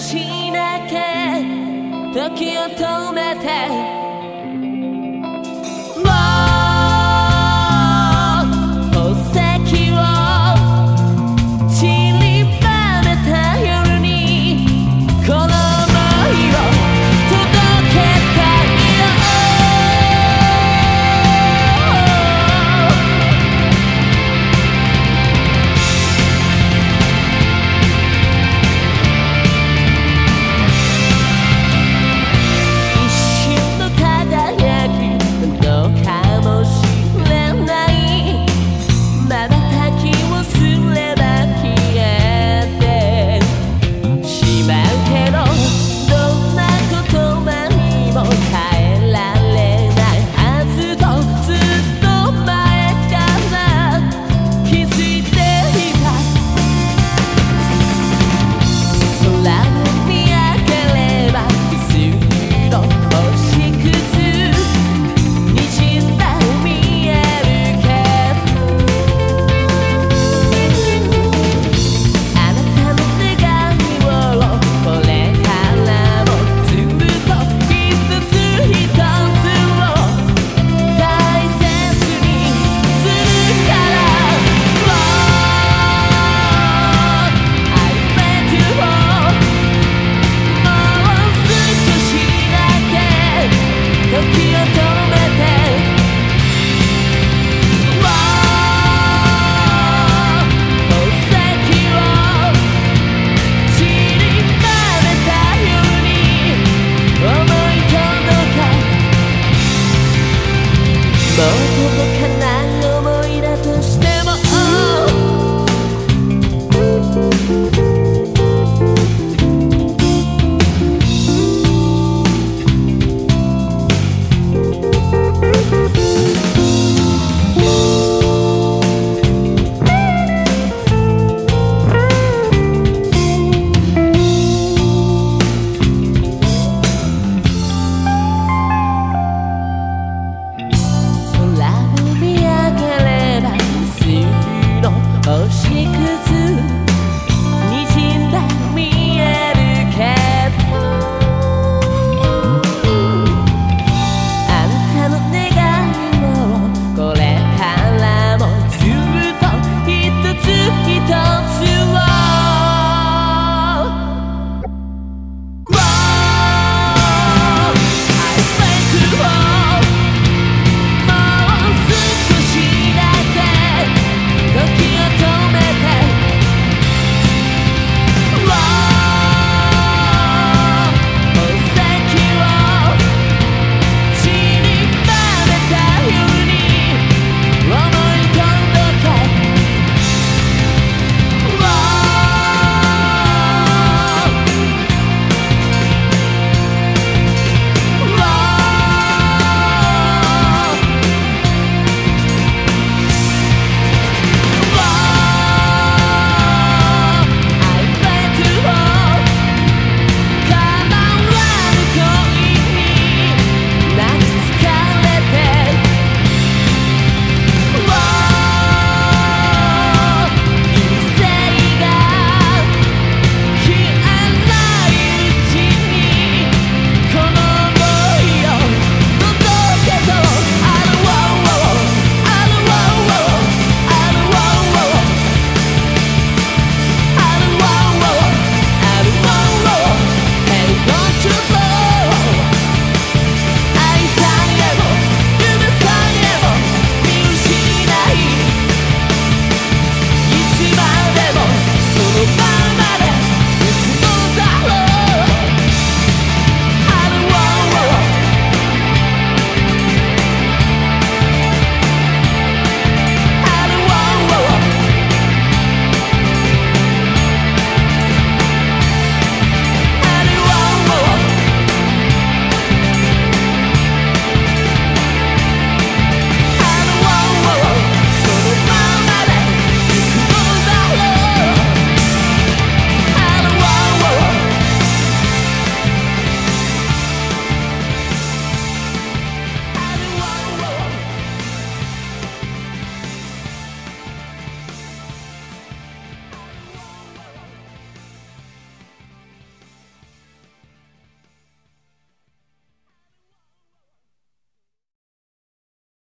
しなけ時を止めて